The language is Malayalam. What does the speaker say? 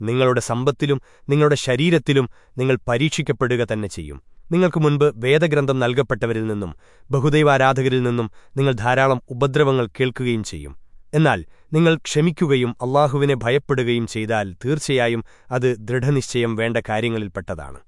നിങ്ങളുടെ സമ്പത്തിലും നിങ്ങളുടെ ശരീരത്തിലും നിങ്ങൾ പരീക്ഷിക്കപ്പെടുക തന്നെ ചെയ്യും. നിങ്ങൾക്ക് മുൻപ് വേദഗ്രന്ഥം നൽകപ്പെട്ടവരിൽ നിന്നും ബഹുദൈവാരാധകരിൽ നിന്നും നിങ്ങൾ ധാരാളം ഉപദ്രവങ്ങൾ കേൾക്കുകയും ചെയ്യും. എന്നാൽ നിങ്ങൾ ക്ഷമിക്കുകയും അള്ളാഹുവിനെ ഭയപ്പെടുകയും ചെയ്താൽ തീർച്ചയായും അത് ദൃഢനിശ്ചയം വേണ്ട കാര്യങ്ങളിൽപ്പെട്ടതാണ്